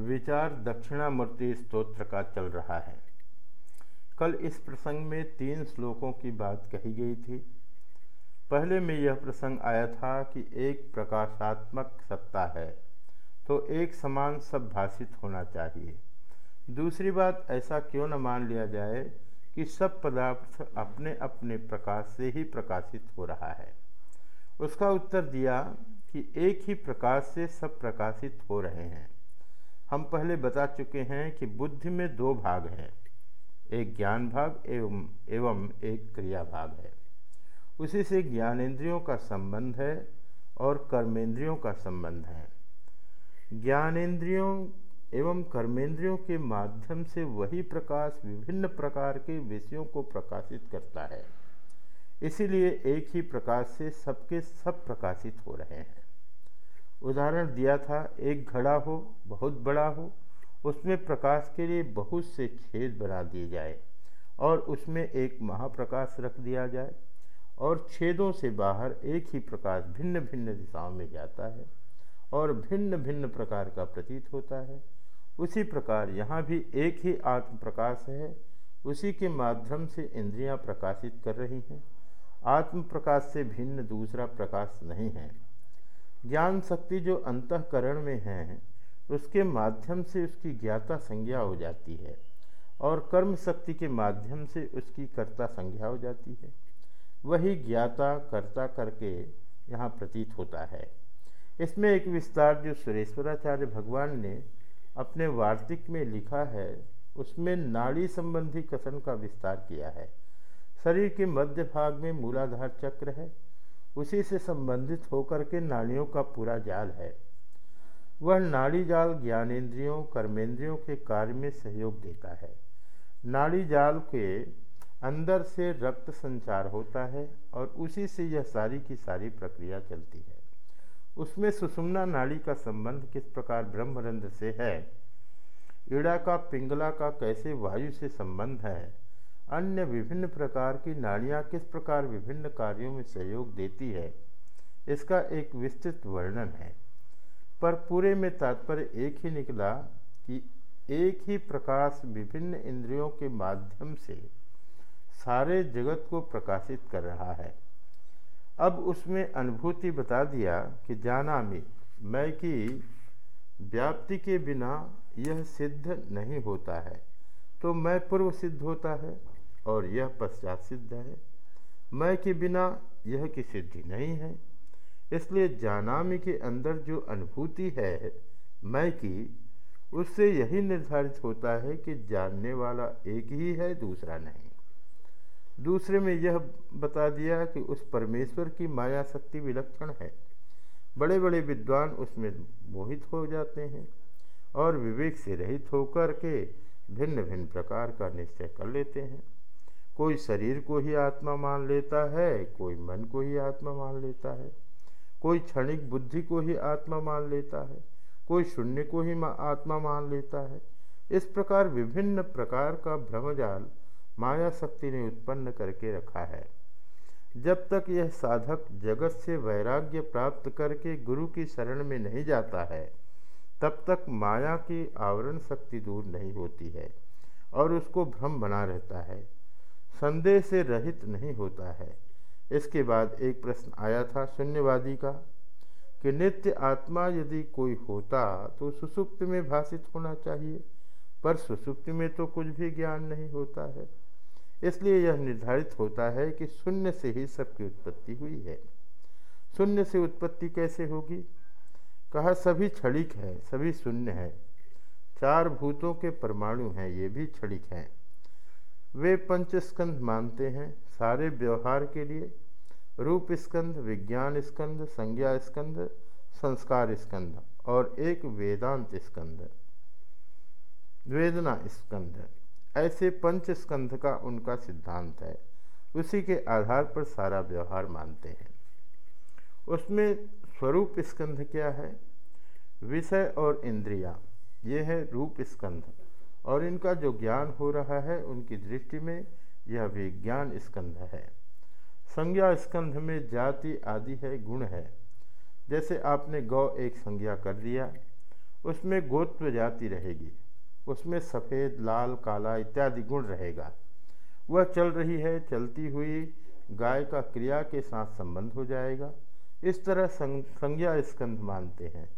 विचार दक्षिणामूर्ति स्तोत्र का चल रहा है। कल इस प्रसंग में तीन श्लोकों की बात कही गई थी। पहले में यह प्रसंग आया था कि एक प्रकाशात्मक सत्ता है तो एक समान सब भाषित होना चाहिए। दूसरी बात, ऐसा क्यों न मान लिया जाए कि सब पदार्थ अपने अपने प्रकाश से ही प्रकाशित हो रहा है। उसका उत्तर दिया कि एक ही प्रकाश से सब प्रकाशित हो रहे हैं। हम पहले बता चुके हैं कि बुद्धि में दो भाग हैं, एक ज्ञान भाग एवं एवं एक क्रिया भाग है। उसी से ज्ञानेंद्रियों का संबंध है और कर्मेंद्रियों का संबंध है। ज्ञानेंद्रियों एवं कर्मेंद्रियों के माध्यम से वही प्रकाश विभिन्न प्रकार के विषयों को प्रकाशित करता है। इसीलिए एक ही प्रकाश से सबके सब प्रकाशित हो रहे हैं। उदाहरण दिया था, एक घड़ा हो, बहुत बड़ा हो, उसमें प्रकाश के लिए बहुत से छेद बना दिए जाए और उसमें एक महाप्रकाश रख दिया जाए और छेदों से बाहर एक ही प्रकाश भिन्न भिन्न दिशाओं में जाता है और भिन्न भिन्न प्रकार का प्रतीत होता है। उसी प्रकार यहाँ भी एक ही आत्म प्रकाश है, उसी के माध्यम से इंद्रियाँ प्रकाशित कर रही हैं। आत्म प्रकाश से भिन्न दूसरा प्रकाश नहीं है। ज्ञान शक्ति जो अंतकरण में है, उसके माध्यम से उसकी ज्ञाता संज्ञा हो जाती है और कर्म शक्ति के माध्यम से उसकी कर्ता संज्ञा हो जाती है। वही ज्ञाता, कर्ता करके यहाँ प्रतीत होता है। इसमें एक विस्तार जो सुरेश्वराचार्य भगवान ने अपने वार्तिक में लिखा है, उसमें नाड़ी संबंधी कथन का विस्तार किया है। शरीर के मध्य भाग में मूलाधार चक्र है उसी से संबंधित होकर के नाड़ियों का पूरा जाल है। वह नाड़ी जाल ज्ञानेन्द्रियों कर्मेंद्रियों के कार्य में सहयोग देता है। नाड़ी जाल के अंदर से रक्त संचार होता है और उसी से यह सारी की सारी प्रक्रिया चलती है। उसमें सुषुम्ना नाड़ी का संबंध किस प्रकार ब्रह्मरंध्र से है? ईड़ा का पिंगला का कैसे वायु से संबंध है? अन्य विभिन्न प्रकार की नाड़ियाँ किस प्रकार विभिन्न कार्यों में सहयोग देती है? इसका एक विस्तृत वर्णन है। पर पूरे में तात्पर्य एक ही निकला कि एक ही प्रकाश विभिन्न इंद्रियों के माध्यम से सारे जगत को प्रकाशित कर रहा है। अब उसमें अनुभूति बता दिया कि जाना में, मैं की व्याप्ति के बिना यह सिद्ध नहीं होता है। तो मैं पूर्व सिद्ध होता है? और यह पश्चात सिद्ध है। मैं के बिना यह की सिद्धि नहीं है। इसलिए जानामी के अंदर जो अनुभूति है, मैं की, उससे यही निर्धारित होता है कि जानने वाला एक ही है, दूसरा नहीं। दूसरे में यह बता दिया कि उस परमेश्वर की माया शक्ति विलक्षण है। बड़े बड़े विद्वान उसमें मोहित हो जाते हैं और विवेक से रहित होकर के भिन्न भिन्न प्रकार का निश्चय कर लेते हैं। कोई शरीर को ही आत्मा मान लेता है, कोई मन को ही आत्मा मान लेता है, कोई क्षणिक बुद्धि को ही आत्मा मान लेता है, कोई शून्य को ही आत्मा मान लेता है। इस प्रकार विभिन्न प्रकार का भ्रमजाल माया शक्ति ने उत्पन्न करके रखा है। जब तक यह साधक जगत से वैराग्य प्राप्त करके गुरु की शरण में नहीं जाता है, तब तक माया की आवरण शक्ति दूर नहीं होती है और उसको भ्रम बना रहता है। संदेह से रहित नहीं होता है। इसके बाद एक प्रश्न आया था शून्यवादी का कि नित्य आत्मा यदि कोई होता तो सुसुप्त में भाषित होना चाहिए, पर सुसुप्त में तो कुछ भी ज्ञान नहीं होता है। इसलिए यह निर्धारित होता है कि शून्य से ही सबकी उत्पत्ति हुई है। शून्य से उत्पत्ति कैसे होगी? कहा, सभी क्षणिक है, सभी शून्य है। चार भूतों के परमाणु हैं, ये भी क्षणिक हैं। वे पंचस्कंध मानते हैं सारे व्यवहार के लिए। रूप स्कंध विज्ञान स्कंध संज्ञा स्कंध संस्कार स्कंध और एक वेदांत स्कंध वेदना स्कंध ऐसे पंच स्कंध का उनका सिद्धांत है। उसी के आधार पर सारा व्यवहार मानते हैं। उसमें स्वरूप स्कंध क्या है? विषय और इंद्रिया। ये है रूप स्कंध और इनका जो ज्ञान हो रहा है, उनकी दृष्टि में यह भी ज्ञान स्कंध है। संज्ञा स्कंध में जाति आदि है, गुण है। जैसे आपने गौ एक संज्ञा कर दिया उसमें गोत्व जाति रहेगी। उसमें सफ़ेद, लाल, काला इत्यादि गुण रहेगा। वह चल रही है, चलती हुई गाय का क्रिया के साथ संबंध हो जाएगा। इस तरह संज्ञा स्कंध मानते हैं।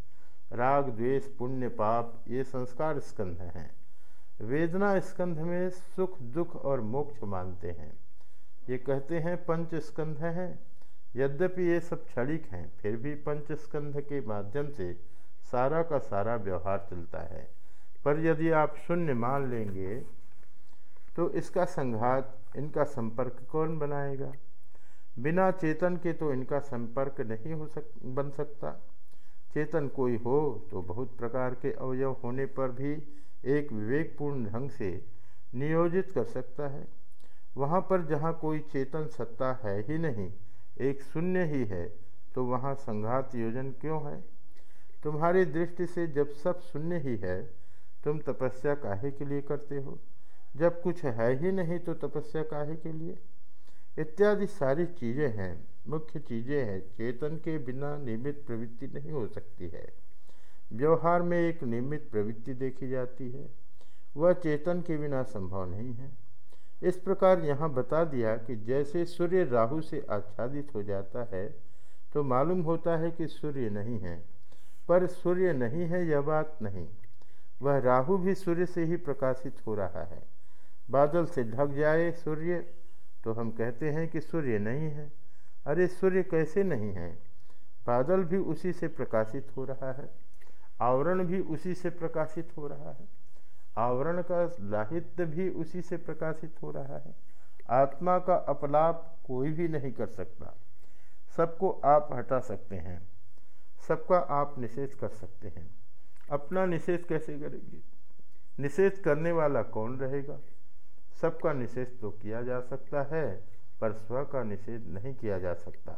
राग, द्वेष, पुण्य, पाप, ये संस्कार स्कंध हैं। वेदना स्कंध में सुख, दुख और मोक्ष मानते हैं। ये कहते हैं पंच स्कंध हैं। यद्यपि ये सब क्षणिक हैं, फिर भी पंच स्कंध के माध्यम से सारा का सारा व्यवहार चलता है। पर यदि आप शून्य मान लेंगे तो इसका संघात, इनका संपर्क कौन बनाएगा? बिना चेतन के तो इनका संपर्क नहीं हो सक, बन सकता। चेतन कोई हो तो बहुत प्रकार के अवयव होने पर भी एक विवेकपूर्ण ढंग से नियोजित कर सकता है। वहाँ पर जहाँ कोई चेतन सत्ता है ही नहीं, एक शून्य ही है तो वहाँ संघात योजन क्यों है? तुम्हारी दृष्टि से जब सब शून्य ही है, तुम तपस्या काहे के लिए करते हो? जब कुछ है ही नहीं तो तपस्या काहे के लिए? इत्यादि सारी चीज़ें हैं, मुख्य चीज़ें हैं, चेतन के बिना नियमित प्रवृत्ति नहीं हो सकती है। व्यवहार में एक नियमित प्रवृत्ति देखी जाती है। वह चेतन के बिना संभव नहीं है। इस प्रकार यहाँ बता दिया कि जैसे सूर्य राहु से आच्छादित हो जाता है तो मालूम होता है कि सूर्य नहीं है। पर सूर्य नहीं है यह बात नहीं। वह राहु भी सूर्य से ही प्रकाशित हो रहा है। बादल से ढक जाए सूर्य तो हम कहते हैं कि सूर्य नहीं है। अरे, सूर्य कैसे नहीं है? बादल भी उसी से प्रकाशित हो रहा है। आवरण भी उसी से प्रकाशित हो रहा है। आवरण का लाहित्य भी उसी से प्रकाशित हो रहा है। आत्मा का अपलाप कोई भी नहीं कर सकता। सबको आप हटा सकते हैं। सबका आप निषेध कर सकते हैं। अपना निषेध कैसे करेंगे? निषेध करने वाला कौन रहेगा? सबका निषेध तो किया जा सकता है, पर स्व का निषेध नहीं किया जा सकता।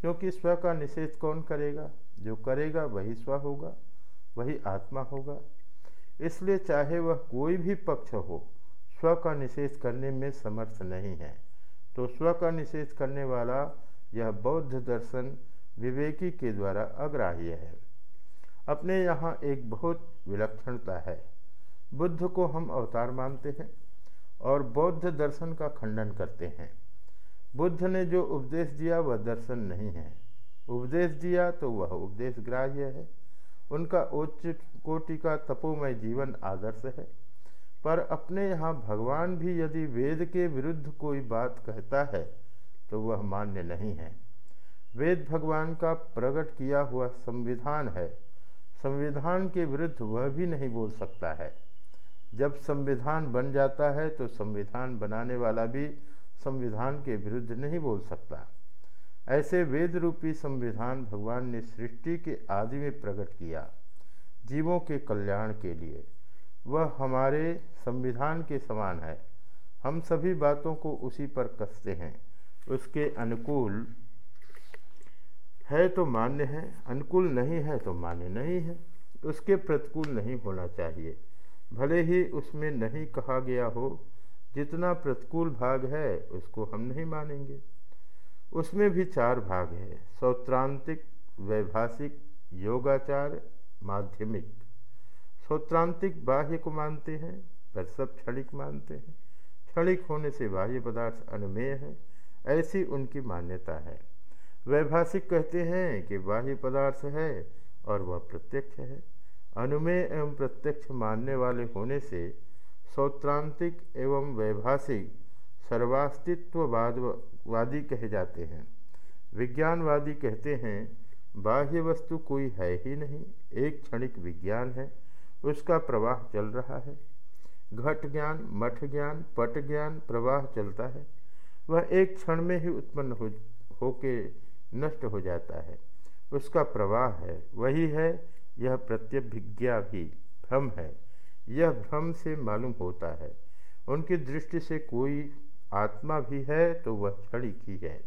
क्योंकि स्व का निषेध कौन करेगा? जो करेगा, वही स्व होगा। वही आत्मा होगा। इसलिए चाहे वह कोई भी पक्ष हो, स्व का निषेध करने में समर्थ नहीं है। तो स्व का निषेध करने वाला यह बौद्ध दर्शन विवेकी के द्वारा अग्राह्य है। अपने यहाँ एक बहुत विलक्षणता है। बुद्ध को हम अवतार मानते हैं और बौद्ध दर्शन का खंडन करते हैं। बुद्ध ने जो उपदेश दिया वह दर्शन नहीं है। उपदेश दिया तो वह उपदेश ग्राह्य है। उनका उच्च कोटि का तपोमय जीवन आदर्श है। पर अपने यहाँ भगवान भी यदि वेद के विरुद्ध कोई बात कहता है तो वह मान्य नहीं है। वेद भगवान का प्रकट किया हुआ संविधान है। संविधान के विरुद्ध वह भी नहीं बोल सकता है। जब संविधान बन जाता है तो संविधान बनाने वाला भी संविधान के विरुद्ध नहीं बोल सकता। ऐसे वेद रूपी संविधान भगवान ने सृष्टि के आदि में प्रकट किया, जीवों के कल्याण के लिए। वह हमारे संविधान के समान है। हम सभी बातों को उसी पर कसते हैं। उसके अनुकूल है तो मान्य है, अनुकूल नहीं है तो मान्य नहीं है। उसके प्रतिकूल नहीं होना चाहिए। भले ही उसमें नहीं कहा गया हो, जितना प्रतिकूल भाग है, उसको हम नहीं मानेंगे। उसमें भी चार भाग है, सौत्रांतिक वैभाषिक योगाचार, माध्यमिक। सौत्रांतिक बाह्य को मानते हैं, पर सब क्षणिक मानते हैं। क्षणिक होने से बाह्य पदार्थ अनुमेय है, ऐसी उनकी मान्यता है। वैभाषिक कहते हैं कि बाह्य पदार्थ है और वह प्रत्यक्ष है। अनुमेय एवं प्रत्यक्ष मानने वाले होने से सौत्रांतिक एवं वैभाषिक सर्वास्तित्ववादवादी कहे जाते हैं। विज्ञानवादी कहते हैं, बाह्य वस्तु कोई है ही नहीं, एक क्षणिक विज्ञान है, उसका प्रवाह चल रहा है। घट ज्ञान, मठ ज्ञान, पट ज्ञान, प्रवाह चलता है। वह एक क्षण में ही उत्पन्न हो, होके नष्ट हो जाता है। उसका प्रवाह है, वही है, यह प्रत्यभिज्ञा भी, भ्रम है। यह भ्रम से मालूम होता है। उनकी दृष्टि से कोई आत्मा भी है तो वह क्षणिक ही है।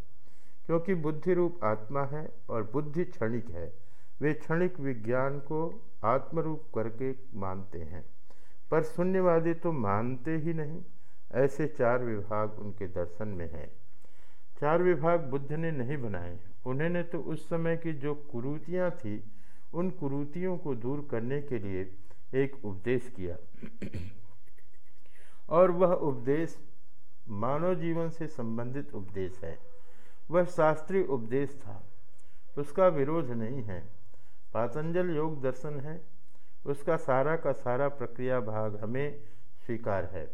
क्योंकि बुद्धि रूप आत्मा है और बुद्धि क्षणिक है, वे क्षणिक विज्ञान को आत्मरूप करके मानते हैं। पर शून्यवादी तो मानते ही नहीं, ऐसे चार विभाग उनके दर्शन में हैं। चार विभाग बुद्ध ने नहीं बनाए, उन्होंने तो उस समय की जो कुरूतियाँ थी, उन कुरूतियों को दूर करने के लिए एक उपदेश किया। और वह उपदेश मानव जीवन से संबंधित उपदेश है। वह शास्त्रीय उपदेश था। उसका विरोध नहीं है। पातंजल योग दर्शन है। उसका सारा का सारा प्रक्रिया भाग हमें स्वीकार है।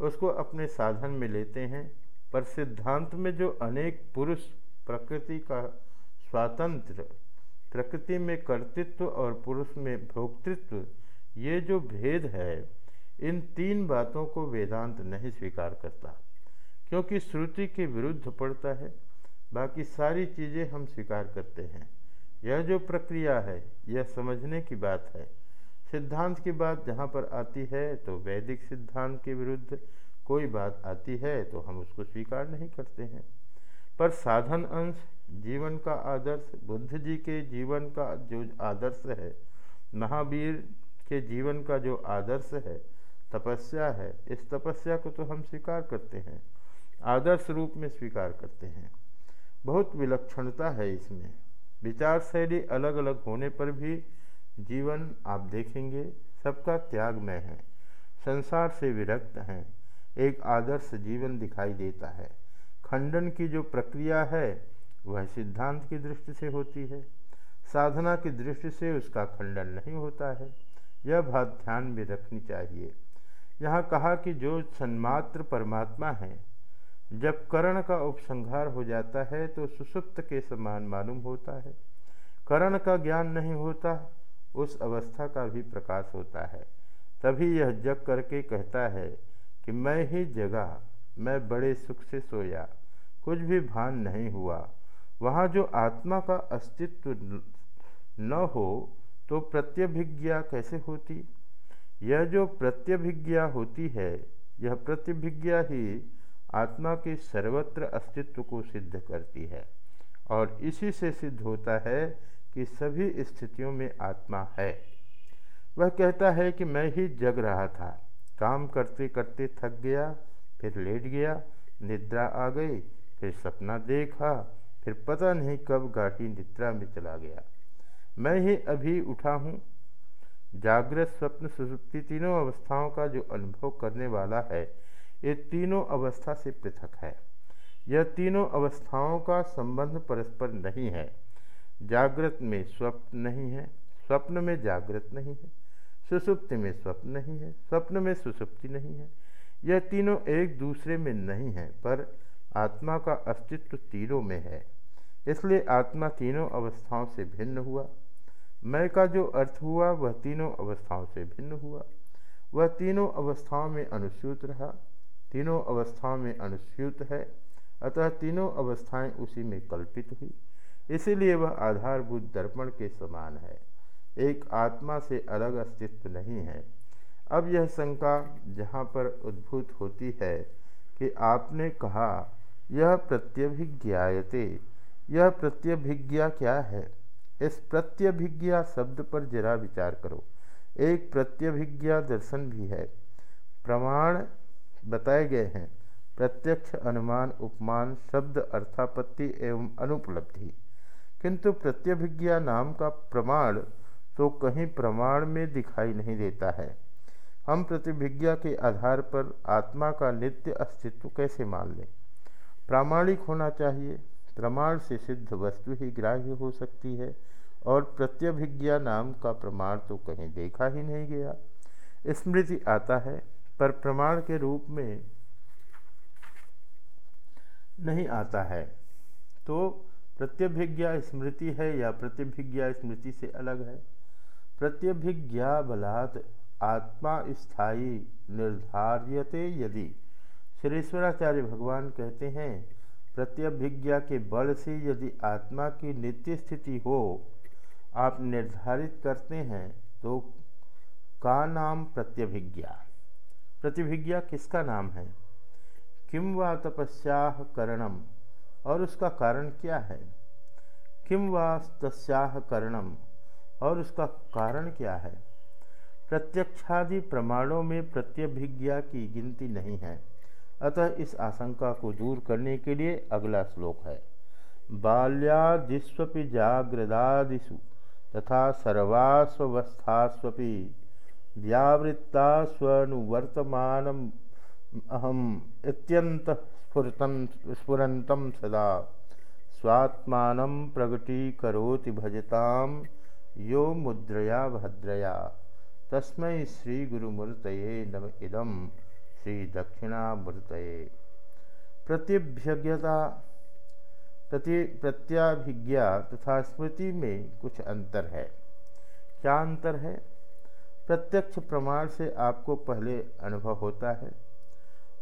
उसको अपने साधन में लेते हैं, पर सिद्धांत में जो अनेक पुरुष प्रकृति का स्वातंत्र, प्रकृति में कर्तृत्व और पुरुष में भोक्तृत्व, ये जो भेद है, इन तीन बातों को वेदांत नहीं स्वीकार करता। क्योंकि श्रुति के विरुद्ध पड़ता है। बाकी सारी चीज़ें हम स्वीकार करते हैं। यह जो प्रक्रिया है, यह समझने की बात है। सिद्धांत की बात जहाँ पर आती है तो वैदिक सिद्धांत के विरुद्ध कोई बात आती है तो हम उसको स्वीकार नहीं करते हैं। पर साधन अंश, जीवन का आदर्श, बुद्ध जी के जीवन का जो आदर्श है, महावीर के जीवन का जो आदर्श है, तपस्या है, इस तपस्या को तो हम स्वीकार करते हैं। आदर्श रूप में स्वीकार करते हैं। बहुत विलक्षणता है इसमें। विचार शैली अलग अलग होने पर भी जीवन आप देखेंगे, सबका त्यागमय है। संसार से विरक्त हैं। एक आदर्श जीवन दिखाई देता है। खंडन की जो प्रक्रिया है, वह सिद्धांत की दृष्टि से होती है। साधना की दृष्टि से उसका खंडन नहीं होता है। यह बात ध्यान में रखनी चाहिए। यहाँ कहा कि जो सन्मात्र परमात्मा है जब करण का उपसंहार हो जाता है तो सुसुप्त के समान मालूम होता है। कर्ण का ज्ञान नहीं होता, उस अवस्था का भी प्रकाश होता है। तभी यह जग करके कहता है कि मैं ही जगा, मैं बड़े सुख से सोया, कुछ भी भान नहीं हुआ। वहाँ जो आत्मा का अस्तित्व न हो तो प्रत्यभिज्ञा कैसे होती? यह जो प्रत्यभिज्ञा होती है, यह प्रत्यभिज्ञा ही आत्मा के सर्वत्र अस्तित्व को सिद्ध करती है और इसी से सिद्ध होता है कि सभी स्थितियों में आत्मा है। वह कहता है कि मैं ही जग रहा था। काम करते करते थक गया, फिर लेट गया, निद्रा आ गई, फिर सपना देखा, फिर पता नहीं कब गाठी निद्रा में चला गया। मैं ही अभी उठा हूँ। जागृत स्वप्न सुसुप्ति तीनों अवस्थाओं का जो अनुभव करने वाला है ये तीनों अवस्था से पृथक है। यह तीनों अवस्थाओं का संबंध परस्पर नहीं है। जागृत में स्वप्न नहीं है, स्वप्न में जागृत नहीं है, सुसुप्ति में स्वप्न नहीं है, स्वप्न में सुसुप्ति नहीं है। यह तीनों एक दूसरे में नहीं है, पर आत्मा का अस्तित्व तीनों में है। इसलिए आत्मा तीनों अवस्थाओं से भिन्न हुआ। मैं का जो अर्थ हुआ, वह तीनों अवस्थाओं से भिन्न हुआ। वह तीनों अवस्थाओं में अनुसूत रहा। तीनों अवस्थाओं में अनुस्यूत है, अतः तीनों अवस्थाएँ उसी में कल्पित हुई। इसीलिए वह आधारभूत दर्पण के समान है। एक आत्मा से अलग अस्तित्व नहीं है। अब यह शंका जहाँ पर उद्भूत होती है कि आपने कहा, यह प्रत्यभिज्ञायते, यह प्रत्यभिज्ञा क्या है? इस प्रत्यभिज्ञा शब्द पर जरा विचार करो। एक प्रत्यभिज्ञा दर्शन भी है। प्रमाण बताए गए हैं। प्रत्यक्ष अनुमान, उपमान, शब्द, अर्थापत्ति एवं अनुपलब्धि। किंतु प्रत्यभिज्ञा नाम का प्रमाण तो कहीं प्रमाण में दिखाई नहीं देता है। हम प्रतिभिज्ञा के आधार पर आत्मा का नित्य अस्तित्व कैसे मान लें? प्रामाणिक होना चाहिए। प्रमाण से सिद्ध वस्तु ही ग्राह्य हो सकती है और प्रत्यभिज्ञा नाम का प्रमाण तो कहीं देखा ही नहीं गया। स्मृति आता है पर प्रमाण के रूप में नहीं आता है। तो प्रत्यभिज्ञा स्मृति है या प्रतिभिज्ञा स्मृति से अलग है। प्रत्यभिज्ञा बलात् आत्मा स्थायी निर्धार्यते यदि श्रीश्वराचार्य भगवान कहते हैं, प्रत्यभिज्ञा के बल से यदि आत्मा की नित्य स्थिति हो, आप निर्धारित करते हैं तो का नाम प्रत्यभिज्ञा? प्रतिभिज्ञा किसका नाम है? किम व तपस्या करणम? और उसका कारण क्या है? किम वास्तस्याह करणम? और उसका कारण क्या है? प्रत्यक्षादि प्रमाणों में प्रत्यभिज्ञा की गिनती नहीं है। अतः इस आशंका को दूर करने के लिए अगला श्लोक है। बाल्यादिस्वी जागृदादिषु तथा सर्वास्वस्थास्वी व्यावृत्ता स्वनुवर्तमानम अहम इत्यंत स्फुरतं सदा। स्वात्मान प्रगटीकरोति भजताम यो मुद्रया भद्रया। तस्मै श्रीगुरुमूर्तये नम। इदम श्री दक्षिणामूर्तये प्रतिभ्यज्ञता प्रति प्रत्याभिज्ञा तथा स्मृति में कुछ अंतर है। क्या अंतर है? प्रत्यक्ष प्रमाण से आपको पहले अनुभव होता है।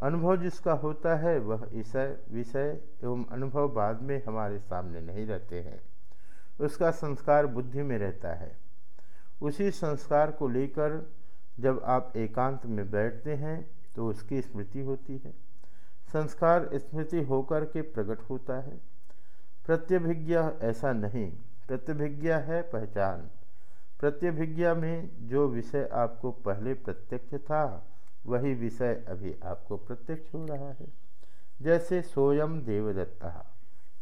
अनुभव जिसका होता है वह ईशय विषय एवं अनुभव बाद में हमारे सामने नहीं रहते हैं। उसका संस्कार बुद्धि में रहता है। उसी संस्कार को लेकर जब आप एकांत में बैठते हैं तो उसकी स्मृति होती है। संस्कार स्मृति होकर के प्रकट होता है। प्रत्यभिज्ञा ऐसा नहीं। प्रत्यभिज्ञा है पहचान। प्रत्यभिज्ञा में जो विषय आपको पहले प्रत्यक्ष था, वही विषय अभी आपको प्रत्यक्ष हो रहा है। जैसे सोयम देवदत्ता,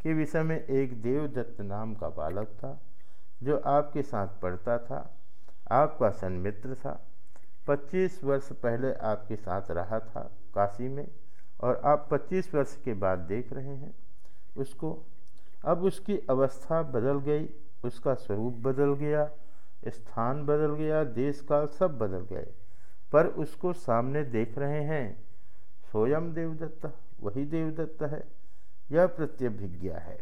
के विषय में एक देवदत्त नाम का बालक था, जो आपके साथ पढ़ता था, आपका सन्मित्र था। 25 वर्ष पहले आपके साथ रहा था काशी में, और आप 25 वर्ष के बाद देख रहे हैं उसको। अब उसकी अवस्था बदल गई, उसका स्वरूप बदल गया स्थान बदल गया देश काल सब बदल गए, पर उसको सामने देख रहे हैं। स्वयं देवदत्त, वही देवदत्त है, यह प्रत्यभिज्ञा है।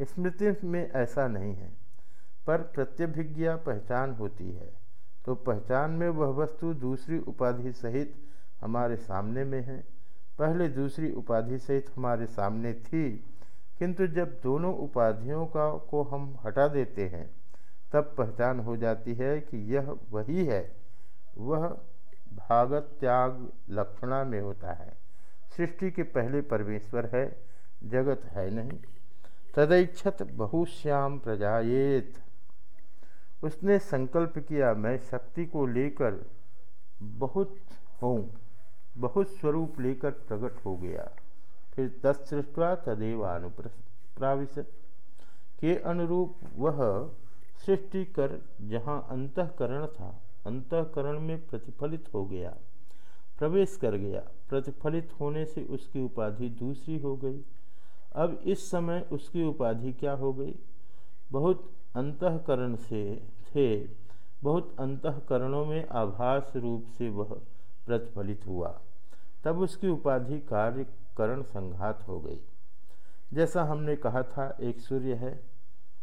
स्मृति में ऐसा नहीं है, पर प्रत्यभिज्ञा पहचान होती है तो पहचान में वह वस्तु दूसरी उपाधि सहित हमारे सामने में है। पहले दूसरी उपाधि सहित हमारे सामने थी, किंतु जब दोनों उपाधियों का को हम हटा देते हैं तब पहचान हो जाती है कि यह वही है। वह भागत त्याग लक्षणा में होता है। सृष्टि के पहले परमेश्वर है, जगत है नहीं। तदैक्षत बहुश्याम प्रजाएत उसने संकल्प किया, मैं शक्ति को लेकर बहुत हूँ, बहुत स्वरूप लेकर प्रकट हो गया। फिर तत्सृष्टवा तदेव अनुप्राविश के अनुरूप वह सृष्टि कर जहाँ अंतकरण था, अंतकरण में प्रतिफलित हो गया। प्रवेश कर गया। प्रतिफलित होने से उसकी उपाधि दूसरी हो गई। अब इस समय उसकी उपाधि क्या हो गई? बहुत अंतकरण से, थे। बहुत अंतकरणों में आभास रूप से वह प्रतिफलित हुआ। तब उसकी उपाधि कार्य करण संघात हो गई। जैसा हमने कहा था, एक सूर्य है।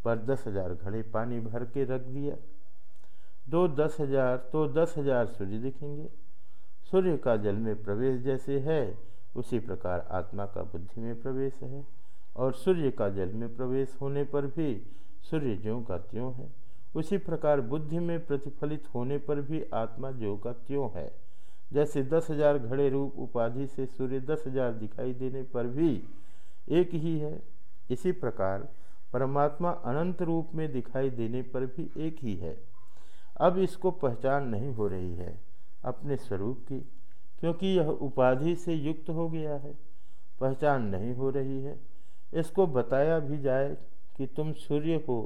पर दस हज़ार घड़े पानी भर के रख दिया। दो दस हज़ार तो दस हज़ार सूर्य दिखेंगे। सूर्य का जल में प्रवेश जैसे है, उसी प्रकार आत्मा का बुद्धि में प्रवेश है। और सूर्य का जल में प्रवेश होने पर भी सूर्य ज्यों का त्यों है। उसी प्रकार बुद्धि में प्रतिफलित होने पर भी आत्मा ज्यों का त्यों है। जैसे दस हज़ार घड़े रूप उपाधि से सूर्य दस हज़ार दिखाई देने पर भी एक ही है। इसी प्रकार परमात्मा अनंत रूप में दिखाई देने पर भी एक ही है। अब इसको पहचान नहीं हो रही है। अपने स्वरूप की, क्योंकि यह उपाधि से युक्त हो गया है। पहचान नहीं हो रही है। इसको बताया भी जाए कि तुम सूर्य हो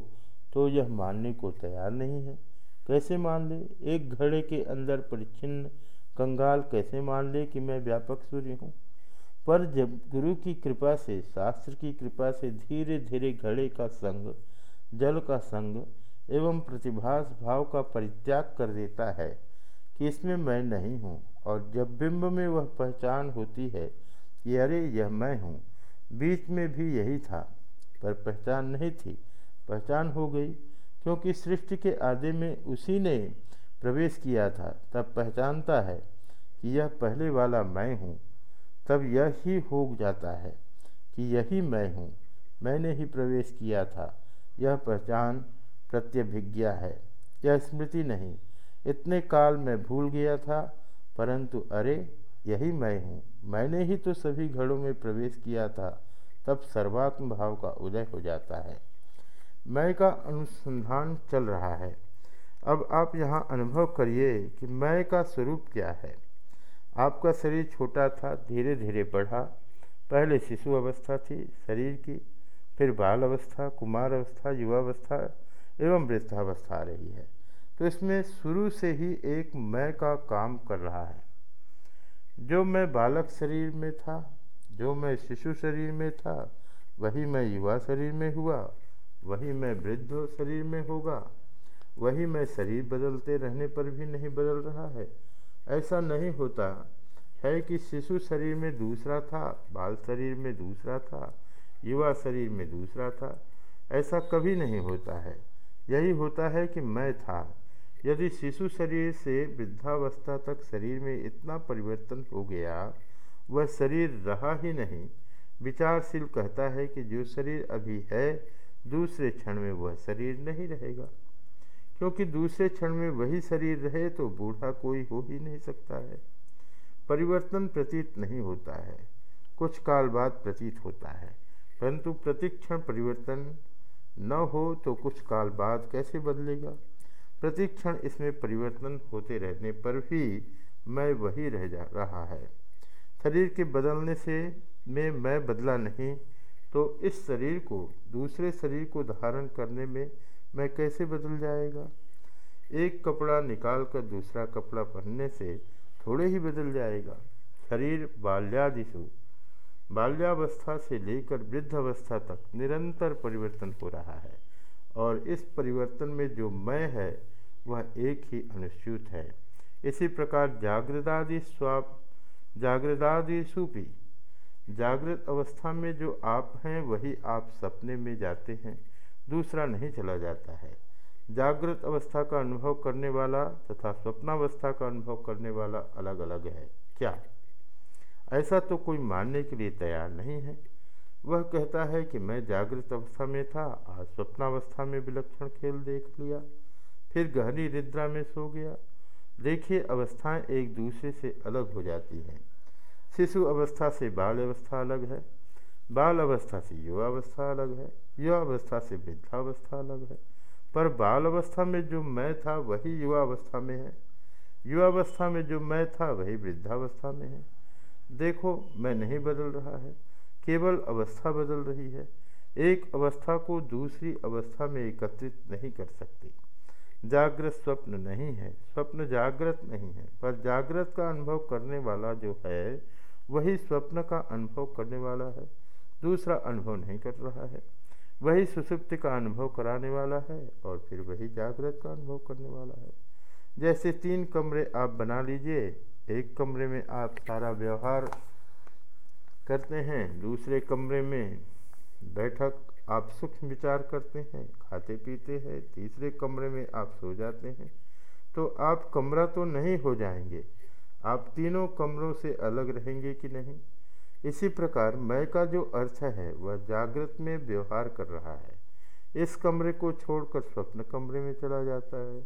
तो यह मानने को तैयार नहीं है। कैसे मान ले? एक घड़े के अंदर परिच्छिन्न कंगाल कैसे मान ले कि मैं व्यापक सूर्य हूँ? पर जब गुरु की कृपा से, शास्त्र की कृपा से धीरे धीरे घड़े का संग, जल का संग एवं प्रतिभास भाव का परित्याग कर देता है कि इसमें मैं नहीं हूँ और जब बिंब में वह पहचान होती है कि अरे, यह मैं हूँ, बीच में भी यही था, पर पहचान नहीं थी। पहचान हो गई, क्योंकि सृष्टि के आदि में उसी ने प्रवेश किया था, तब पहचानता है कि यह पहले वाला मैं हूँ। तब यह ही हो जाता है कि यही मैं हूँ। मैंने ही प्रवेश किया था। यह पहचान प्रत्यभिज्ञा है। यह स्मृति नहीं। इतने काल में भूल गया था, परंतु अरे, यही मैं हूँ। मैंने ही तो सभी घरों में प्रवेश किया था। तब सर्वात्म भाव का उदय हो जाता है। मैं का अनुसंधान चल रहा है। अब आप यहाँ अनुभव करिए कि मैं का स्वरूप क्या है। आपका शरीर छोटा था धीरे धीरे बढ़ा। पहले शिशु अवस्था थी शरीर की, फिर बाल अवस्था, कुमार अवस्था युवावस्था एवं वृद्धावस्था आ रही है। तो इसमें शुरू से ही एक मैं का काम कर रहा है। जो मैं बालक शरीर में था, जो मैं शिशु शरीर में था, वही मैं युवा शरीर में हुआ, वही मैं वृद्ध शरीर में होगा, वही मैं शरीर बदलते रहने पर भी नहीं बदल रहा है। ऐसा नहीं होता है कि शिशु शरीर में दूसरा था, बाल शरीर में दूसरा था, युवा शरीर में दूसरा था। ऐसा कभी नहीं होता है। यही होता है कि मैं था। यदि शिशु शरीर से वृद्धावस्था तक शरीर में इतना परिवर्तन हो गया, वह शरीर रहा ही नहीं। विचारशील कहता है कि जो शरीर अभी है, दूसरे क्षण में वह शरीर नहीं रहेगा। क्योंकि दूसरे क्षण में वही शरीर रहे तो बूढ़ा कोई हो ही नहीं सकता है। परिवर्तन प्रतीत नहीं होता है। कुछ काल बाद प्रतीत होता है। परंतु प्रतिक्षण परिवर्तन न हो तो कुछ काल बाद कैसे बदलेगा? प्रतिक्षण इसमें परिवर्तन होते रहने पर भी मैं वही रह जा रहा है। शरीर के बदलने से में मैं बदला नहीं तो इस शरीर को, दूसरे शरीर को धारण करने में मैं कैसे बदल जाएगा? एक कपड़ा निकाल कर दूसरा कपड़ा पहनने से थोड़े ही बदल जाएगा। शरीर बाल्यादिशु। बाल्यावस्था से लेकर वृद्धावस्था तक निरंतर परिवर्तन हो रहा है और इस परिवर्तन में जो मैं है, वह एक ही अनुच्युत है। इसी प्रकार जागृदादि स्वाप जागृदादिशु भी। जागृत अवस्था में जो आप हैं, वही आप सपने में जाते हैं। दूसरा नहीं चला जाता है। जागृत अवस्था का अनुभव करने वाला तथा स्वप्नावस्था का अनुभव करने वाला अलग अलग है। क्या? ऐसा तो कोई मानने के लिए तैयार नहीं है। वह कहता है कि मैं जागृत अवस्था में था, आज स्वप्नावस्था में विलक्षण खेल देख लिया, फिर गहरी निद्रा में सो गया। देखिए, अवस्थाएँ एक दूसरे से अलग हो जाती हैं। शिशु अवस्था से बाल अवस्था अलग है। बाल अवस्था से युवा अवस्था अलग है युवा अवस्था से वृद्धावस्था अलग है। पर बाल अवस्था में जो मैं था, वही युवा अवस्था में है। युवा अवस्था में जो मैं था, वही वृद्धावस्था में है। देखो, मैं नहीं बदल रहा है, केवल अवस्था बदल रही है। एक अवस्था को दूसरी अवस्था में एकत्रित नहीं कर सकती। जागृत स्वप्न नहीं है, स्वप्न जागृत नहीं है। पर जागृत का अनुभव करने वाला जो है, वही स्वप्न का अनुभव करने वाला है। दूसरा अनुभव नहीं कर रहा है। वही सुसुप्ति का अनुभव कराने वाला है और फिर वही जागृत का अनुभव करने वाला है। जैसे तीन कमरे आप बना लीजिए, एक कमरे में आप सारा व्यवहार करते हैं, दूसरे कमरे में बैठक आप सूक्ष्म विचार करते हैं, खाते पीते हैं, तीसरे कमरे में आप सो जाते हैं तो आप कमरा तो नहीं हो जाएँगे। आप तीनों कमरों से अलग रहेंगे कि नहीं? इसी प्रकार मैं का जो अर्थ है, वह जागृत में व्यवहार कर रहा है। इस कमरे को छोड़कर स्वप्न कमरे में चला जाता है।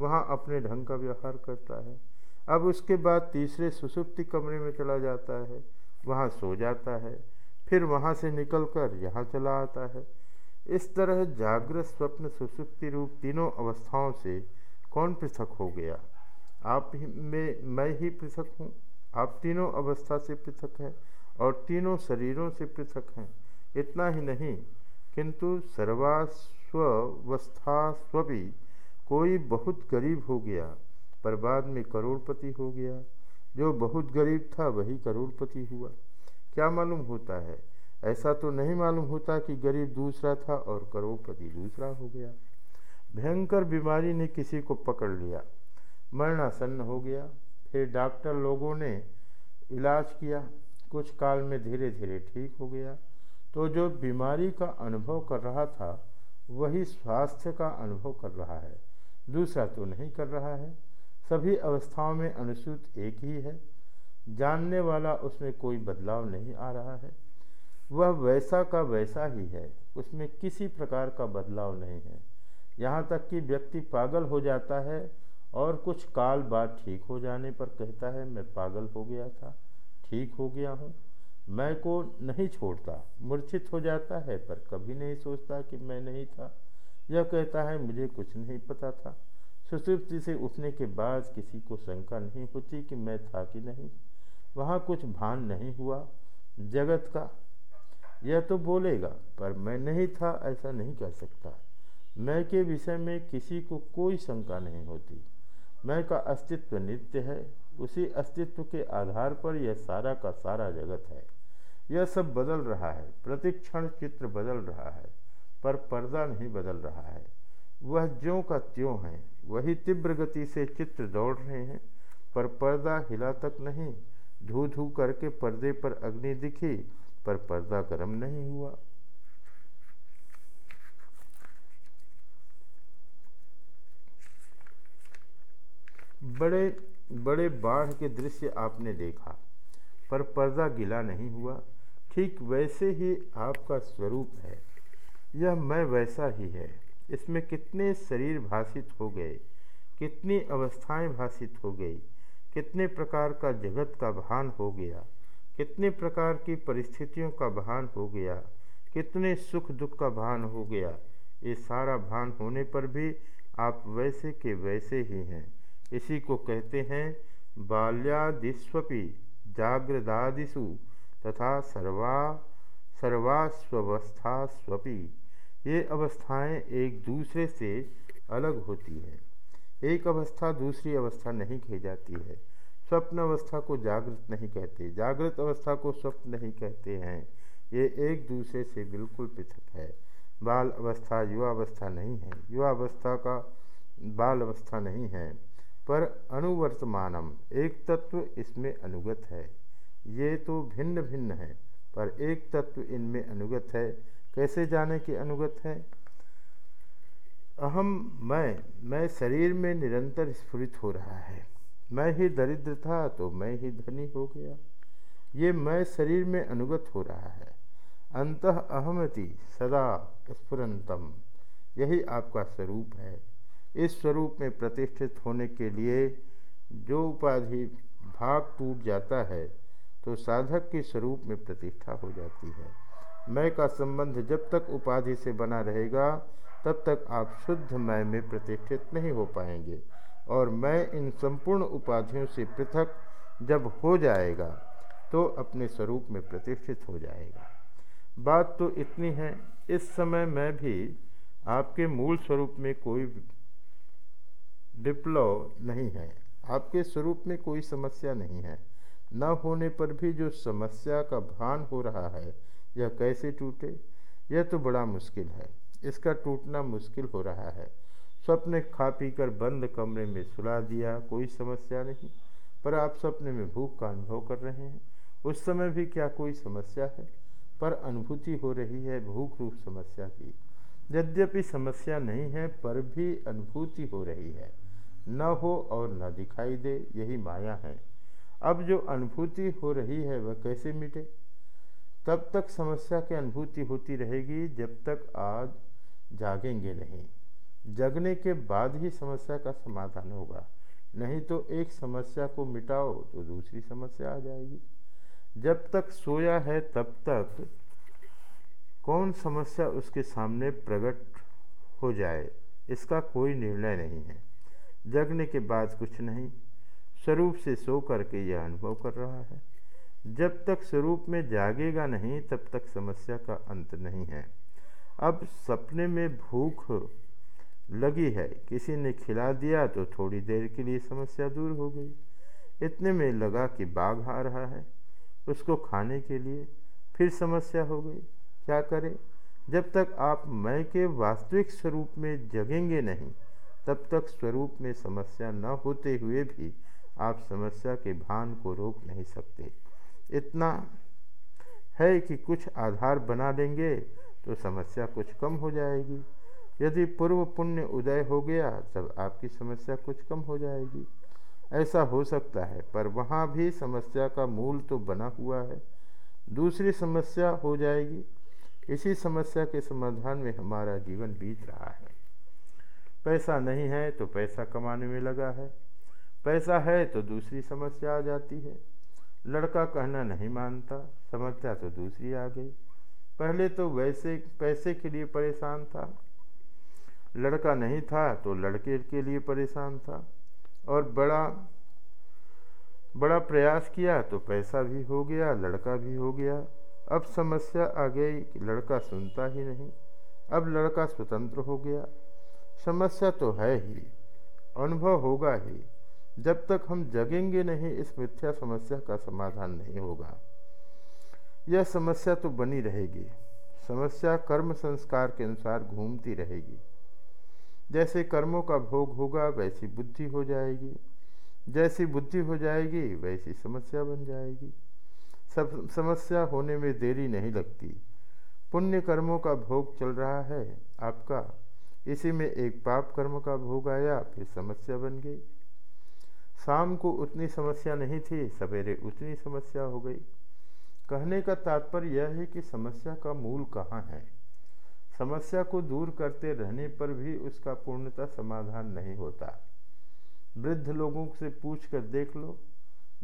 वहाँ अपने ढंग का व्यवहार करता है। अब उसके बाद तीसरे सुसुप्ति कमरे में चला जाता है। वहाँ सो जाता है। फिर वहाँ से निकलकर यहाँ चला आता है। इस तरह जागृत स्वप्न सुसुप्ति रूप तीनों अवस्थाओं से कौन पृथक हो गया? आप ही में मैं ही पृथक हूँ? आप तीनों अवस्था से पृथक हैं। और तीनों शरीरों से पृथक हैं। इतना ही नहीं, किंतु सर्वास्वस्था स्वभी कोई बहुत गरीब हो गया, पर बाद में करोड़पति हो गया। जो बहुत गरीब था, वही करोड़पति हुआ। क्या मालूम होता है? ऐसा तो नहीं मालूम होता कि गरीब दूसरा था और करोड़पति दूसरा हो गया। भयंकर बीमारी ने किसी को पकड़ लिया। मरणासन्न हो गया। फिर डॉक्टर लोगों ने इलाज किया। कुछ काल में धीरे धीरे ठीक हो गया। तो जो बीमारी का अनुभव कर रहा था, वही स्वास्थ्य का अनुभव कर रहा है। दूसरा तो नहीं कर रहा है। सभी अवस्थाओं में अनुसूत एक ही है। जानने वाला उसमें कोई बदलाव नहीं आ रहा है। वह वैसा का वैसा ही है। उसमें किसी प्रकार का बदलाव नहीं है। यहाँ तक कि व्यक्ति पागल हो जाता है और कुछ काल बाद ठीक हो जाने पर कहता है, मैं पागल हो गया था। ठीक हो गया हूँ। मैं को नहीं छोड़ता। मूर्छित हो जाता है, पर कभी नहीं सोचता कि मैं नहीं था। यह कहता है, मुझे कुछ नहीं पता था। सुसुप्ति से उठने के बाद किसी को शंका नहीं होती कि मैं था कि नहीं। वहाँ कुछ भान नहीं हुआ जगत का। यह तो बोलेगा, पर मैं नहीं था, ऐसा नहीं कर सकता। मैं के विषय में किसी को कोई शंका नहीं होती। मैं का अस्तित्व नित्य है। उसी अस्तित्व के आधार पर यह सारा का सारा जगत है। यह सब बदल रहा है। प्रतिक्षण चित्र बदल रहा है, पर पर्दा नहीं बदल रहा है। वह ज्यों का त्यों है, वही तीव्र गति से चित्र दौड़ रहे हैं। पर पर्दा हिला तक नहीं धू धू करके पर्दे पर अग्नि दिखी, पर पर्दा गर्म नहीं हुआ। बड़े बड़े बाढ़ के दृश्य आपने देखा, पर पर्दा गिला नहीं हुआ। ठीक वैसे ही आपका स्वरूप है। यह मैं वैसा ही है। इसमें कितने शरीर भाषित हो गए, कितनी अवस्थाएँ भाषित हो गई, कितने प्रकार का जगत का भान हो गया, कितने प्रकार की परिस्थितियों का भान हो गया, कितने सुख दुख का भान हो गया, ये सारा भान होने पर भी आप वैसे के वैसे ही हैं। इसी को कहते हैं बाल्यादिस्वपि जागृदादिशु तथा सर्वा सर्वास्वस्था स्वपि ये अवस्थाएँ एक दूसरे से अलग होती हैं। एक अवस्था दूसरी अवस्था नहीं कही जाती है। स्वप्न अवस्था को जागृत नहीं कहते। जागृत अवस्था को स्वप्न नहीं कहते हैं। ये एक दूसरे से बिल्कुल पृथक है। बाल अवस्था, युवा अवस्था नहीं है। युवा अवस्था का बाल अवस्था नहीं है। पर अनुवर्तमानम। एक तत्व इसमें अनुगत है। ये तो भिन्न भिन्न है, पर एक तत्व इनमें अनुगत है। कैसे जाने कि अनुगत है? अहम मैं मैं शरीर में निरंतर स्फुरित हो रहा है। मैं ही दरिद्र था तो मैं ही धनी हो गया। ये मैं शरीर में अनुगत हो रहा है। अंत अहमति सदा स्फुरंतम। यही आपका स्वरूप है। इस स्वरूप में प्रतिष्ठित होने के लिए जो उपाधि भाग टूट जाता है तो साधक के स्वरूप में प्रतिष्ठा हो जाती है। मैं का संबंध जब तक उपाधि से बना रहेगा, तब तक आप शुद्ध मैं में प्रतिष्ठित नहीं हो पाएँगे और मैं इन संपूर्ण उपाधियों से पृथक जब हो जाएगा तो अपने स्वरूप में प्रतिष्ठित हो जाएगा। बात तो इतनी है, इस समय मैं भी आपके मूल स्वरूप में कोई विप्लव नहीं है। आपके स्वरूप में कोई समस्या नहीं है। न होने पर भी जो समस्या का भान हो रहा है, यह कैसे टूटे? यह तो बड़ा मुश्किल है। इसका टूटना मुश्किल हो रहा है। स्वप्न खा पी कर बंद कमरे में सुला दिया कोई समस्या नहीं। पर आप सपने में भूख का अनुभव कर रहे हैं। उस समय भी क्या कोई समस्या है? पर अनुभूति हो रही है भूख रूप समस्या की। यद्यपि समस्या नहीं है, पर भी अनुभूति हो रही है। न हो और न दिखाई दे, यही माया है। अब जो अनुभूति हो रही है, वह कैसे मिटे? तब तक समस्या की अनुभूति होती रहेगी, जब तक आज जागेंगे नहीं। जगने के बाद ही समस्या का समाधान होगा। नहीं तो एक समस्या को मिटाओ तो दूसरी समस्या आ जाएगी। जब तक सोया है, तब तक कौन समस्या उसके सामने प्रकट हो जाए, इसका कोई निर्णय नहीं है। जगने के बाद कुछ नहीं, स्वरूप से सो करके यह अनुभव कर रहा है। जब तक स्वरूप में जागेगा नहीं, तब तक समस्या का अंत नहीं है। अब सपने में भूख लगी है, किसी ने खिला दिया तो थोड़ी देर के लिए समस्या दूर हो गई। इतने में लगा कि बाघ आ रहा है। उसको खाने के लिए फिर समस्या हो गई। क्या करें? जब तक आप मैं के वास्तविक स्वरूप में जगेंगे नहीं तब तक स्वरूप में समस्या न होते हुए भी आप समस्या के भान को रोक नहीं सकते। इतना है कि कुछ आधार बना लेंगे तो समस्या कुछ कम हो जाएगी। यदि पूर्व पुण्य उदय हो गया, तब आपकी समस्या कुछ कम हो जाएगी। ऐसा हो सकता है, पर वहाँ भी समस्या का मूल तो बना हुआ है। दूसरी समस्या हो जाएगी। इसी समस्या के समाधान में हमारा जीवन बीत रहा है। पैसा नहीं है तो पैसा कमाने में लगा है। पैसा है तो दूसरी समस्या आ जाती है। लड़का कहना नहीं मानता, समस्या तो दूसरी आ गई। पहले तो वैसे पैसे के लिए परेशान था। लड़का नहीं था तो लड़के के लिए परेशान था। और बड़ा बड़ा प्रयास किया तो पैसा भी हो गया, लड़का भी हो गया। अब समस्या आ गई कि लड़का सुनता ही नहीं। अब लड़का स्वतंत्र हो गया। समस्या तो है ही, अनुभव होगा ही। जब तक हम जगेंगे नहीं, इस मिथ्या समस्या का समाधान नहीं होगा। यह समस्या तो बनी रहेगी। समस्या कर्म संस्कार के अनुसार घूमती रहेगी। जैसे कर्मों का भोग होगा, वैसी बुद्धि हो जाएगी। जैसी बुद्धि हो जाएगी, वैसी समस्या बन जाएगी। सब समस्या होने में देरी नहीं लगती। पुण्य कर्मों का भोग चल रहा है, आपका इसी में एक पाप कर्म का भोग आया, फिर समस्या बन गई। शाम को उतनी समस्या नहीं थी, सवेरे उतनी समस्या हो गई। कहने का तात्पर्य यह है कि समस्या का मूल कहाँ है? समस्या को दूर करते रहने पर भी उसका पूर्णतः समाधान नहीं होता। वृद्ध लोगों से पूछ कर देख लो।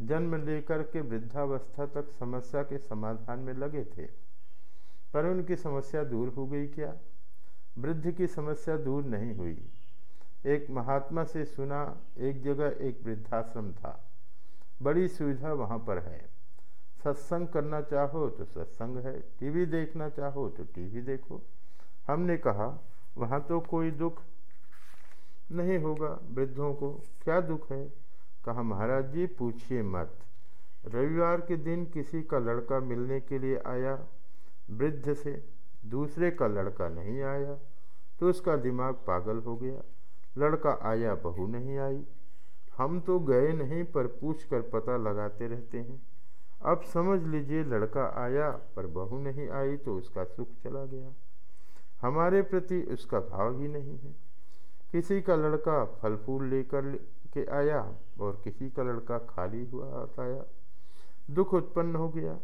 जन्म लेकर के वृद्धावस्था तक समस्या के समाधान में लगे थे। पर उनकी समस्या दूर हो गई क्या? वृद्ध की समस्या दूर नहीं हुई। एक महात्मा से सुना एक जगह एक वृद्धाश्रम था। बड़ी सुविधा वहाँ पर है। सत्संग करना चाहो तो सत्संग है, टीवी देखना चाहो तो टीवी देखो। हमने कहा, वहाँ तो कोई दुख नहीं होगा वृद्धों को, क्या दुख है? कहा, महाराज जी, पूछिए मत। रविवार के दिन किसी का लड़का मिलने के लिए आया वृद्ध से दूसरे का लड़का नहीं आया तो उसका दिमाग पागल हो गया। लड़का आया, बहू नहीं आई। हम तो गए नहीं, पर पूछ कर पता लगाते रहते हैं। अब समझ लीजिए, लड़का आया, पर बहू नहीं आई तो उसका सुख चला गया। हमारे प्रति उसका भाव ही नहीं है। किसी का लड़का फल फूल लेकर के आया, और किसी का लड़का खाली हुआ आया। दुख उत्पन्न हो गया।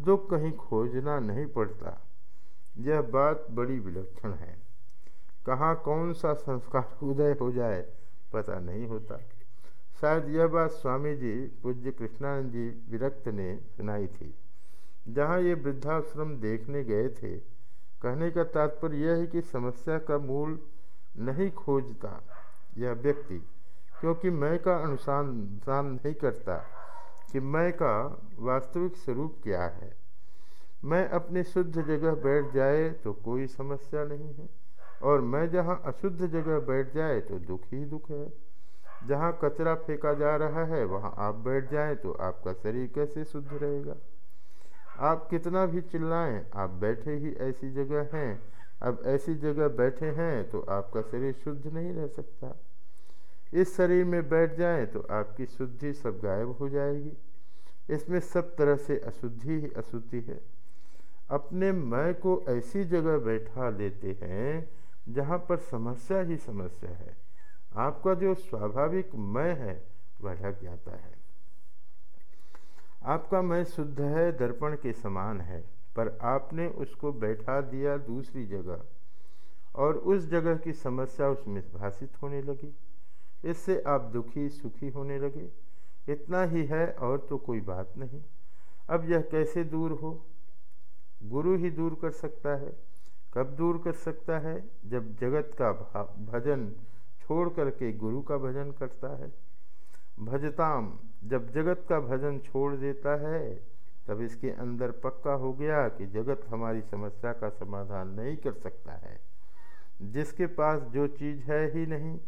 दुख कहीं खोजना नहीं पड़ता। यह बात बड़ी विलक्षण है। कहाँ कौन सा संस्कार उदय हो जाए, पता नहीं होता। शायद यह बात स्वामी जी पूज्य कृष्णानंद जी विरक्त ने सुनाई थी। जहाँ ये वृद्धाश्रम देखने गए थे, कहने का तात्पर्य यह है कि समस्या का मूल नहीं खोजता यह व्यक्ति, क्योंकि मैं का अनुसंधान नहीं करता कि मैं का वास्तविक स्वरूप क्या है। मैं अपनी शुद्ध जगह बैठ जाए तो कोई समस्या नहीं है, और मैं जहाँ अशुद्ध जगह बैठ जाए तो दुख ही दुख है। जहाँ कचरा फेंका जा रहा है, वहाँ आप बैठ जाएँ तो आपका शरीर कैसे शुद्ध रहेगा? आप कितना भी चिल्लाएँ, आप बैठे ही ऐसी जगह हैं। अब ऐसी जगह बैठे हैं तो आपका शरीर शुद्ध नहीं रह सकता। इस शरीर में बैठ जाएँ तो आपकी शुद्धि सब गायब हो जाएगी। इसमें सब तरह से अशुद्धि ही अशुद्धि है। अपने मैं को ऐसी जगह बैठा देते हैं जहाँ पर समस्या ही समस्या है। आपका जो स्वाभाविक मैं है, वह ढक जाता है। आपका मैं शुद्ध है, दर्पण के समान है, पर आपने उसको बैठा दिया दूसरी जगह और उस जगह की समस्या उसमें भाषित होने लगी। इससे आप दुखी, सुखी होने लगे। इतना ही है और तो कोई बात नहीं। अब यह कैसे दूर हो? गुरु ही दूर कर सकता है। कब दूर कर सकता है? जब जगत का भजन छोड़ करके गुरु का भजन करता है। भजताम, जब जगत का भजन छोड़ देता है, तब इसके अंदर पक्का हो गया कि जगत हमारी समस्या का समाधान नहीं कर सकता है। जिसके पास जो चीज़ है ही नहीं,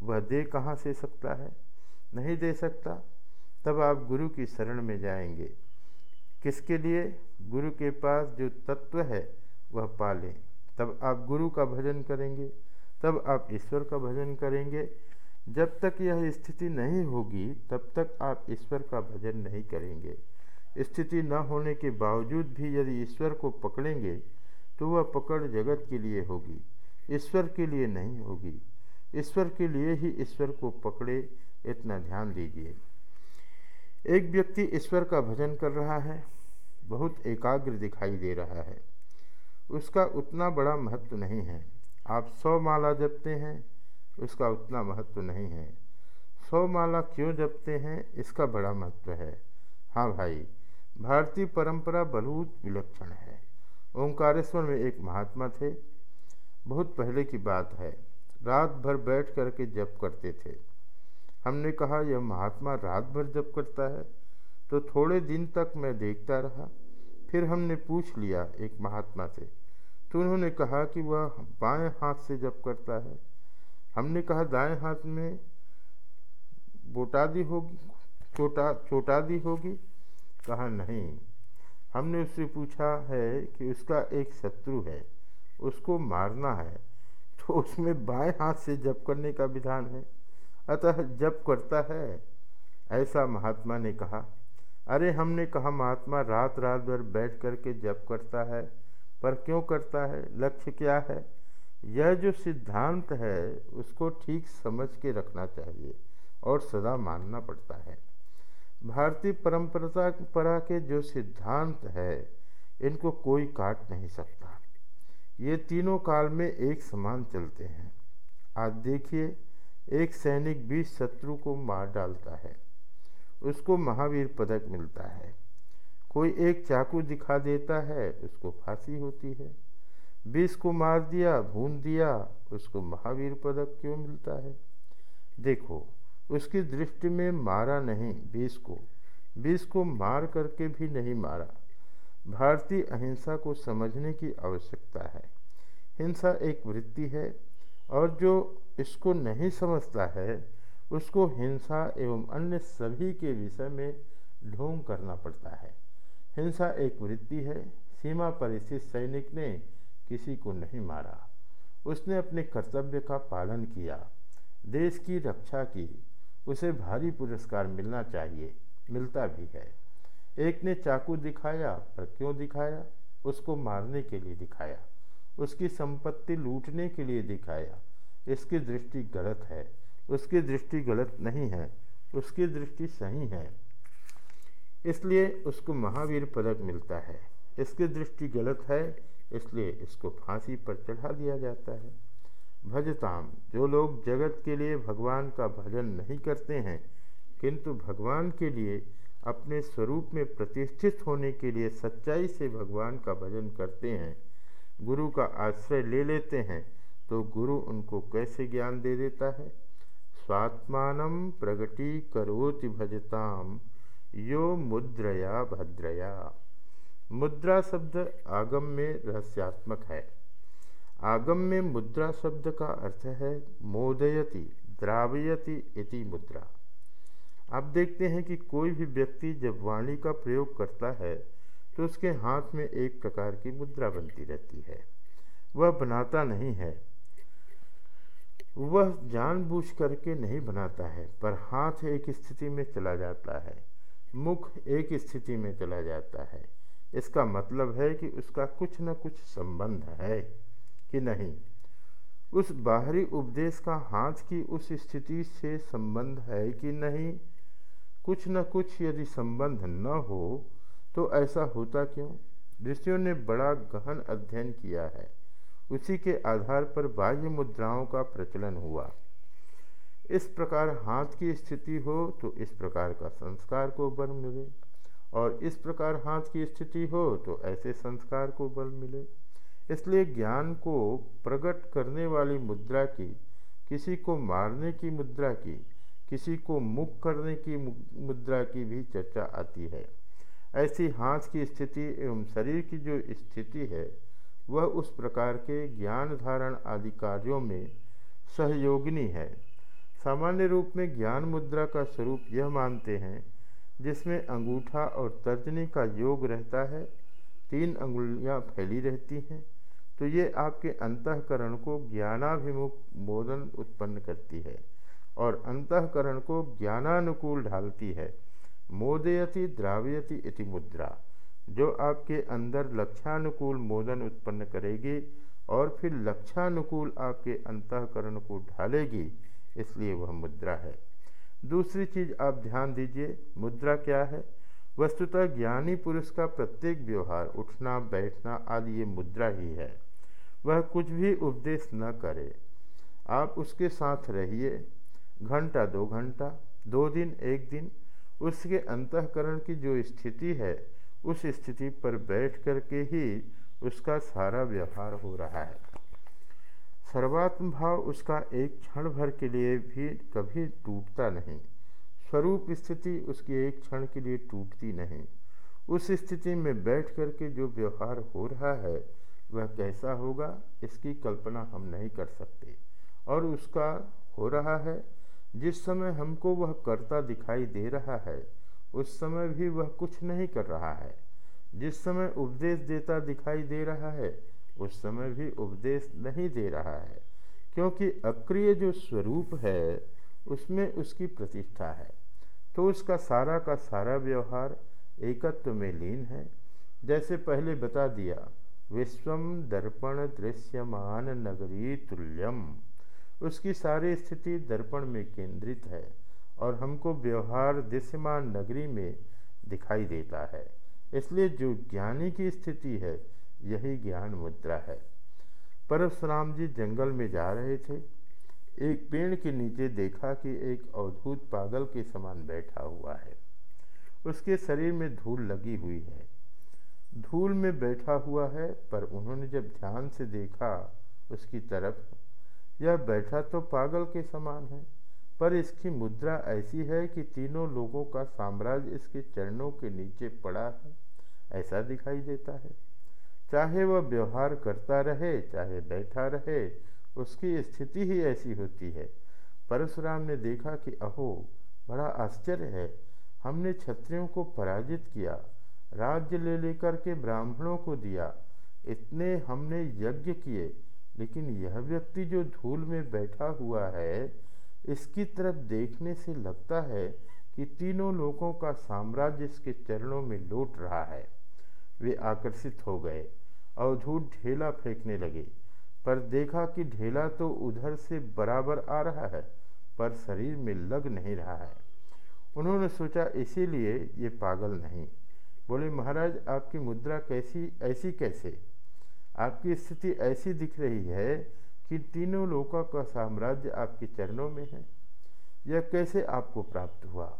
वह दे कहाँ से सकता है? नहीं दे सकता। तब आप गुरु की शरण में जाएँगे। किसके लिए? गुरु के पास जो तत्व है, वह पालें तब आप गुरु का भजन करेंगे, तब आप ईश्वर का भजन करेंगे। जब तक यह स्थिति नहीं होगी, तब तक आप ईश्वर का भजन नहीं करेंगे। स्थिति न होने के बावजूद भी यदि ईश्वर को पकड़ेंगे तो वह पकड़ जगत के लिए होगी, ईश्वर के लिए नहीं होगी। ईश्वर के लिए ही ईश्वर को पकड़े, इतना ध्यान दीजिए। एक व्यक्ति ईश्वर का भजन कर रहा है, बहुत एकाग्र दिखाई दे रहा है। उसका उतना बड़ा महत्व नहीं है। आप सौ माला जपते हैं, उसका उतना महत्व नहीं है। सौ माला क्यों जपते हैं, इसका बड़ा महत्व है। हाँ भाई, भारतीय परंपरा बहुत विलक्षण है। ओंकारेश्वर में एक महात्मा थे। बहुत पहले की बात है। रात भर बैठ करके जप करते थे। हमने कहा, यह महात्मा रात भर जप करता है। तो थोड़े दिन तक मैं देखता रहा। फिर हमने पूछ लिया एक महात्मा से तो उन्होंने कहा कि वह बाएँ हाथ से जप करता है। हमने कहा, दाएँ हाथ में बोटादी होगी, चोटा, चोटादी होगी? कहा, नहीं। हमने उससे पूछा, है कि उसका एक शत्रु है, उसको मारना है तो उसमें बाएँ हाथ से जप करने का विधान है। अतः जप करता है, ऐसा महात्मा ने कहा। अरे, हमने कहा महात्मा रात रात भर बैठ करके जप करता है, पर क्यों करता है? लक्ष्य क्या है? यह जो सिद्धांत है, उसको ठीक समझ के रखना चाहिए और सदा मानना पड़ता है। भारतीय परंपरा परा के जो सिद्धांत है, इनको कोई काट नहीं सकता। ये तीनों काल में एक समान चलते हैं। आज देखिए एक सैनिक बीस शत्रु को मार डालता है। उसको महावीर पदक मिलता है। कोई एक चाकू दिखा देता है, उसको फांसी होती है। बीस को मार दिया, भून दिया, उसको महावीर पदक क्यों मिलता है? देखो, उसकी दृष्टि में मारा नहीं बीस को। बीस को मार करके भी नहीं मारा। भारतीय अहिंसा को समझने की आवश्यकता है। हिंसा एक वृत्ति है और जो इसको नहीं समझता है, उसको हिंसा एवं अन्य सभी के विषय में ढोंग करना पड़ता है। हिंसा एक वृत्ति है, सीमा पर स्थित सैनिक ने किसी को नहीं मारा। उसने अपने कर्तव्य का पालन किया, देश की रक्षा की, उसे भारी पुरस्कार मिलना चाहिए, मिलता भी है। एक ने चाकू दिखाया पर क्यों दिखाया? उसको मारने के लिए दिखाया। उसकी संपत्ति लूटने के लिए दिखाया। इसकी दृष्टि गलत है। उसकी दृष्टि गलत नहीं है। उसकी दृष्टि सही है। इसलिए उसको महावीर पदक मिलता है। इसकी दृष्टि गलत है, इसलिए इसको फांसी पर चढ़ा दिया जाता है। भजताम, जो लोग जगत के लिए भगवान का भजन नहीं करते हैं, किंतु भगवान के लिए, अपने स्वरूप में प्रतिष्ठित होने के लिए सच्चाई से भगवान का भजन करते हैं गुरु का आश्रय ले लेते हैं तो गुरु उनको कैसे ज्ञान दे देता है? स्वात्मान प्रगति करोति भजताम यो मुद्रया भद्रया। मुद्रा शब्द आगम में रहस्यात्मक है। आगम में मुद्रा शब्द का अर्थ है मोदयति, द्रावयति इति मुद्रा। आप देखते हैं कि कोई भी व्यक्ति जब वाणी का प्रयोग करता है तो उसके हाथ में एक प्रकार की मुद्रा बनती रहती है। वह बनाता नहीं है। वह जानबूझ करके नहीं बनाता है, पर हाथ एक स्थिति में चला जाता है, मुख एक स्थिति में चला जाता है। इसका मतलब है कि उसका कुछ न कुछ संबंध है कि नहीं। उस बाहरी उपदेश का हाथ की उस स्थिति से संबंध है कि नहीं? कुछ न कुछ यदि संबंध न हो तो ऐसा होता क्यों? ऋषियों ने बड़ा गहन अध्ययन किया है। उसी के आधार पर बाह्य मुद्राओं का प्रचलन हुआ। इस प्रकार हाथ की स्थिति हो तो इस प्रकार का संस्कार को बल मिले और इस प्रकार हाथ की स्थिति हो तो ऐसे संस्कार को बल मिले। इसलिए ज्ञान को प्रकट करने वाली मुद्रा की, किसी को मारने की मुद्रा की, किसी को मुख करने की मुद्रा की भी चर्चा आती है। ऐसी हाथ की स्थिति एवं शरीर की जो स्थिति है, वह उस प्रकार के ज्ञान धारण आदि कार्यों में सहयोगिनी है। सामान्य रूप में ज्ञान मुद्रा का स्वरूप यह मानते हैं, जिसमें अंगूठा और तर्जनी का योग रहता है, तीन अंगुलियाँ फैली रहती हैं तो ये आपके अंतकरण को ज्ञानाभिमुख बोधन उत्पन्न करती है और अंतकरण को ज्ञानानुकूल ढालती है। मोदयति, द्राव्यति इति मुद्रा। जो आपके अंदर लक्षानुकूल मोदन उत्पन्न करेगी और फिर लक्षानुकूल आपके अंतकरण को ढालेगी, इसलिए वह मुद्रा है। दूसरी चीज़ आप ध्यान दीजिए, मुद्रा क्या है? वस्तुतः ज्ञानी पुरुष का प्रत्येक व्यवहार, उठना, बैठना आदि ये मुद्रा ही है। वह कुछ भी उपदेश न करे। आप उसके साथ रहिए, घंटा दो घंटा, दो दिन, एक दिन उसके अंतकरण की जो स्थिति है, उस स्थिति पर बैठ कर के ही उसका सारा व्यवहार हो रहा है। सर्वात्म भाव उसका एक क्षण भर के लिए भी कभी टूटता नहीं। स्वरूप स्थिति उसकी एक क्षण के लिए टूटती नहीं। उस स्थिति में बैठ कर के जो व्यवहार हो रहा है, वह कैसा होगा, इसकी कल्पना हम नहीं कर सकते। और उसका हो रहा है जिस समय हमको वह करता दिखाई दे रहा है, उस समय भी वह कुछ नहीं कर रहा है। जिस समय उपदेश देता दिखाई दे रहा है, उस समय भी उपदेश नहीं दे रहा है। क्योंकि अक्रिय जो स्वरूप है, उसमें उसकी प्रतिष्ठा है। तो उसका सारा का सारा व्यवहार एकत्व में लीन है। जैसे पहले बता दिया विश्वम दर्पण दृश्यमान नगरी तुल्यम। उसकी सारी स्थिति दर्पण में केंद्रित है और हमको व्यवहार दृश्यमान नगरी में दिखाई देता है। इसलिए जो ज्ञानी की स्थिति है, यही ज्ञान मुद्रा है। परशुराम जी जंगल में जा रहे थे। एक पेड़ के नीचे देखा कि एक अवधूत पागल के समान बैठा हुआ है। उसके शरीर में धूल लगी हुई है। धूल में बैठा हुआ है, पर उन्होंने जब ध्यान से देखा, उसकी तरफ़ यह बैठा तो पागल के समान है। पर इसकी मुद्रा ऐसी है कि तीनों लोगों का साम्राज्य इसके चरणों के नीचे पड़ा है, ऐसा दिखाई देता है। चाहे वह व्यवहार करता रहे, चाहे बैठा रहे, उसकी स्थिति ही ऐसी होती है। परशुराम ने देखा कि, अहो, बड़ा आश्चर्य है। हमने क्षत्रियों को पराजित किया, राज्य ले लेकर के ब्राह्मणों को दिया, इतने हमने यज्ञ किए लेकिन यह व्यक्ति जो धूल में बैठा हुआ है, इसकी तरफ़ देखने से लगता है कि तीनों लोगों का साम्राज्य इसके चरणों में लौट रहा है। वे आकर्षित हो गए अवधूत ढेला फेंकने लगे। पर देखा कि ढेला तो उधर से बराबर आ रहा है, पर शरीर में लग नहीं रहा है। उन्होंने सोचा, इसीलिए ये पागल नहीं। बोले, महाराज, आपकी मुद्रा कैसी, ऐसी कैसे? आपकी स्थिति ऐसी दिख रही है कि तीनों लोगों का साम्राज्य आपके चरणों में है। यह कैसे आपको प्राप्त हुआ?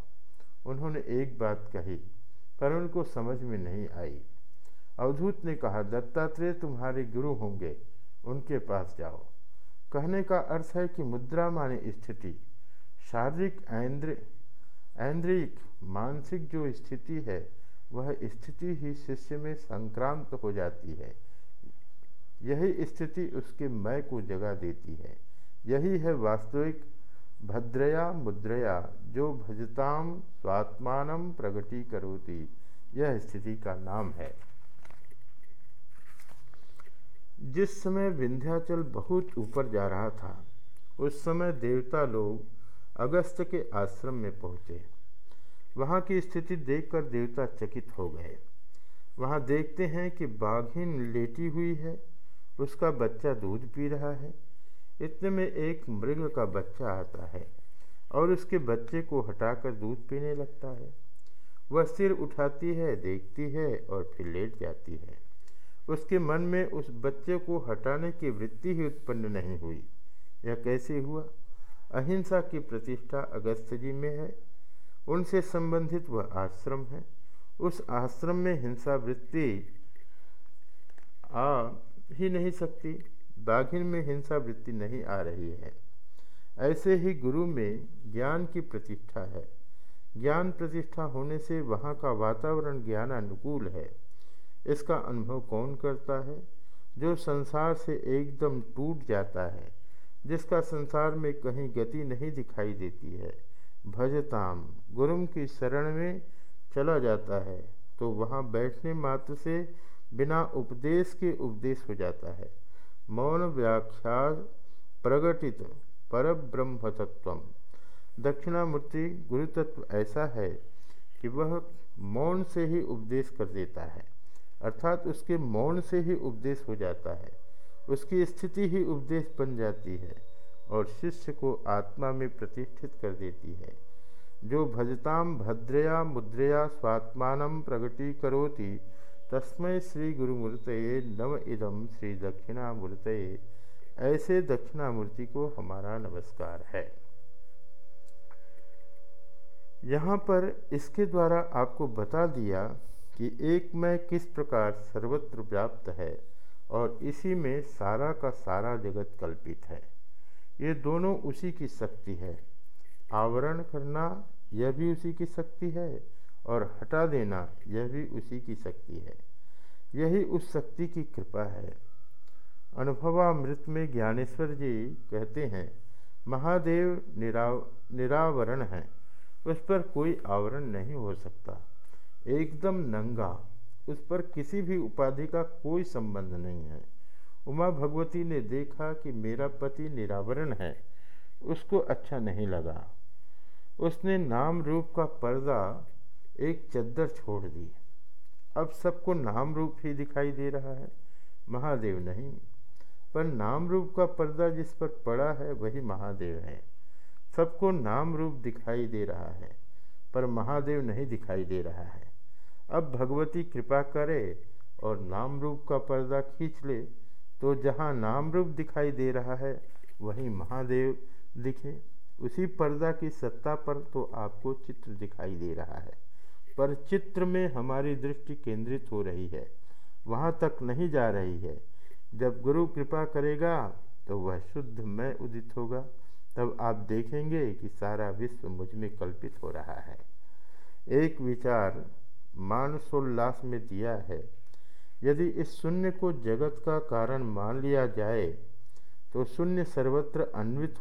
उन्होंने एक बात कही, पर उनको समझ में नहीं आई। अवधूत ने कहा, दत्तात्रेय तुम्हारे गुरु होंगे, उनके पास जाओ। कहने का अर्थ है कि मुद्रा माने स्थिति। शारीरिक, ऐन्द्र, ऐन्द्रिक, मानसिक जो स्थिति है, वह स्थिति ही शिष्य में संक्रांत हो जाती है। यही स्थिति उसके मय को जगा देती है। यही है वास्तविक भद्रया मुद्रया, जो भजताम स्वात्मान प्रगति करोती। यह स्थिति का नाम है। जिस समय विंध्याचल बहुत ऊपर जा रहा था, उस समय देवता लोग अगस्त के आश्रम में पहुँचे। वहाँ की स्थिति देखकर देवता चकित हो गए। वहाँ देखते हैं कि बाघिन लेटी हुई है। उसका बच्चा दूध पी रहा है। इतने में एक मृग का बच्चा आता है और उसके बच्चे को हटाकर दूध पीने लगता है। वह सिर उठाती है, देखती है और फिर लेट जाती है। उसके मन में उस बच्चे को हटाने की वृत्ति ही उत्पन्न नहीं हुई। यह कैसे हुआ? अहिंसा की प्रतिष्ठा अगस्त जी में है। उनसे संबंधित वह आश्रम है। उस आश्रम में हिंसा वृत्ति आ ही नहीं सकती। बाघिन में हिंसा वृत्ति नहीं आ रही है। ऐसे ही गुरु में ज्ञान की प्रतिष्ठा है। ज्ञान प्रतिष्ठा होने से वहाँ का वातावरण ज्ञान अनुकूल है। इसका अनुभव कौन करता है? जो संसार से एकदम टूट जाता है, जिसका संसार में कहीं गति नहीं दिखाई देती है। भजताम, गुरुम की शरण में चला जाता है तो वहाँ बैठने मात्र से बिना उपदेश के उपदेश हो जाता है। मौन व्याख्या प्रगटित पर ब्रह्म तत्व दक्षिणामूर्ति गुरु तत्व ऐसा है कि वह मौन से ही उपदेश कर देता है, अर्थात उसके मौन से ही उपदेश हो जाता है। उसकी स्थिति ही उपदेश बन जाती है और शिष्य को आत्मा में प्रतिष्ठित कर देती है। जो भजताम भद्रया मुद्रया स्वात्मान प्रगति करोति तस्मय श्री गुरुमूर्त नव इदम श्री दक्षिणामूर्त ऐसे दक्षिणामूर्ति को हमारा नमस्कार है। यहाँ पर इसके द्वारा आपको बता दिया कि एक मैं किस प्रकार सर्वत्र व्याप्त है और इसी में सारा का सारा जगत कल्पित है। ये दोनों उसी की शक्ति है। आवरण करना यह भी उसी की शक्ति है और हटा देना, यह भी उसी की शक्ति है। यही उस शक्ति की कृपा है। अनुभवामृत में ज्ञानेश्वर जी कहते हैं, महादेव निराव, निरावरण है, उस पर कोई आवरण नहीं हो सकता। एकदम नंगा, उस पर किसी भी उपाधि का कोई संबंध नहीं है। उमा भगवती ने देखा कि मेरा पति निरावरण है, उसको अच्छा नहीं लगा। उसने नाम रूप का पर्दा एक चद्दर छोड़ दी। अब सबको नाम रूप ही दिखाई दे रहा है। महादेव नहीं, पर नाम रूप का पर्दा जिस पर पड़ा है, वही महादेव है। सबको नाम रूप दिखाई दे रहा है, पर महादेव नहीं दिखाई दे रहा है। अब भगवती कृपा करे और नाम रूप का पर्दा खींच ले तो जहाँ नाम रूप दिखाई दे रहा है, वहीं महादेव दिखे। उसी पर्दा की सत्ता पर तो आपको चित्र दिखाई दे रहा है। पर चित्र में हमारी दृष्टि केंद्रित हो रही है। वहाँ तक नहीं जा रही है। जब गुरु कृपा करेगा तो वह शुद्ध मैं उदित होगा। तब आप देखेंगे कि सारा विश्व मुझमें कल्पित हो रहा है। एक विचार मानसोल्लास में दिया है। यदि इस शून्य को जगत का कारण मान लिया जाए तो शून्य सर्वत्र अन्वित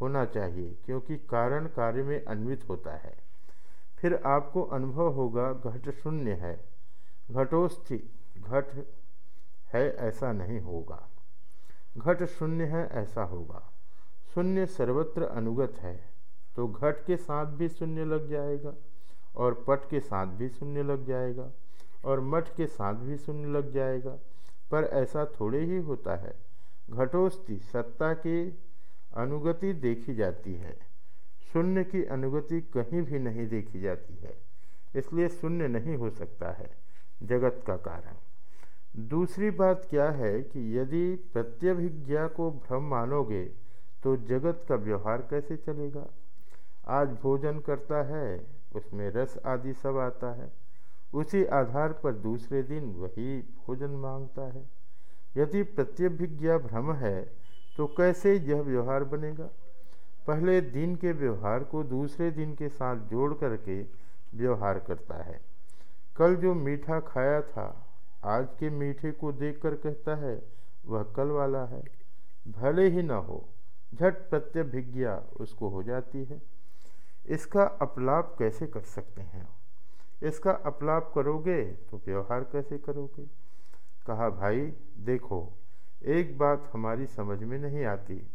होना चाहिए, क्योंकि कारण कार्य में अन्वित होता है। फिर आपको अनुभव होगा, घट शून्य है। घटोस्थि घट है ऐसा नहीं होगा। घट शून्य है ऐसा होगा। शून्य सर्वत्र अनुगत है तो घट के साथ भी शून्य लग जाएगा, और पट के साथ भी शून्य लग जाएगा, और मठ के साथ भी शून्य लग जाएगा। पर ऐसा थोड़े ही होता है। घटोस्थि सत्ता की अनुगति देखी जाती है। शून्य की अनुगति कहीं भी नहीं देखी जाती है, इसलिए शून्य नहीं हो सकता है, जगत का कारण। दूसरी बात क्या है कि यदि प्रत्यभिज्ञा को भ्रम मानोगे तो जगत का व्यवहार कैसे चलेगा? आज भोजन करता है, उसमें रस आदि सब आता है। उसी आधार पर दूसरे दिन वही भोजन माँगता है। यदि प्रत्यभिज्ञा भ्रम है तो कैसे यह व्यवहार बनेगा? पहले दिन के व्यवहार को दूसरे दिन के साथ जोड़ करके व्यवहार करता है। कल जो मीठा खाया था, आज के मीठे को देखकर कहता है, वह कल वाला है। भले ही न हो, झट प्रत्यभिज्ञा उसको हो जाती है। इसका अपलाप कैसे कर सकते हैं? इसका अपलाप करोगे तो व्यवहार कैसे करोगे? कहा, भाई, देखो, एक बात हमारी समझ में नहीं आती।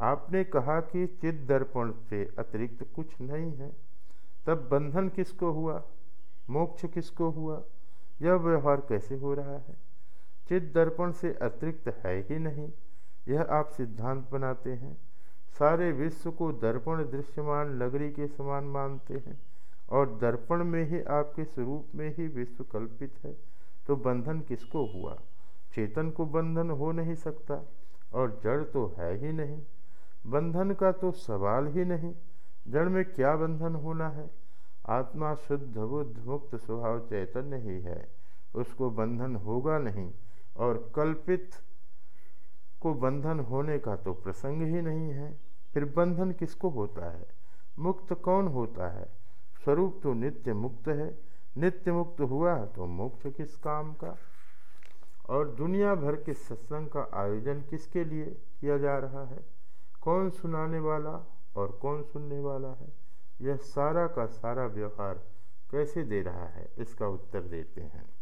आपने कहा कि चित दर्पण से अतिरिक्त कुछ नहीं है। तब बंधन किसको हुआ? मोक्ष किसको हुआ? यह व्यवहार कैसे हो रहा है? चित दर्पण से अतिरिक्त है ही नहीं। यह आप सिद्धांत बनाते हैं। सारे विश्व को दर्पण दृश्यमान नगरी के समान मानते हैं और दर्पण में ही आपके स्वरूप में ही विश्व कल्पित है। तो बंधन किसको हुआ? चेतन को बंधन हो नहीं सकता और जड़ तो है ही नहीं। बंधन का तो सवाल ही नहीं। जड़ में क्या बंधन होना है? आत्मा शुद्ध, बुद्ध मुक्त स्वभाव चैतन्य ही है। उसको बंधन होगा नहीं और कल्पित को बंधन होने का तो प्रसंग ही नहीं है। फिर बंधन किसको होता है? मुक्त कौन होता है? स्वरूप तो नित्य मुक्त है। नित्य मुक्त हुआ तो मोक्ष किस काम का? और दुनिया भर के सत्संग का आयोजन किसके लिए किया जा रहा है? कौन सुनाने वाला और कौन सुनने वाला है? यह सारा का सारा व्यवहार कैसे दे रहा है? इसका उत्तर देते हैं।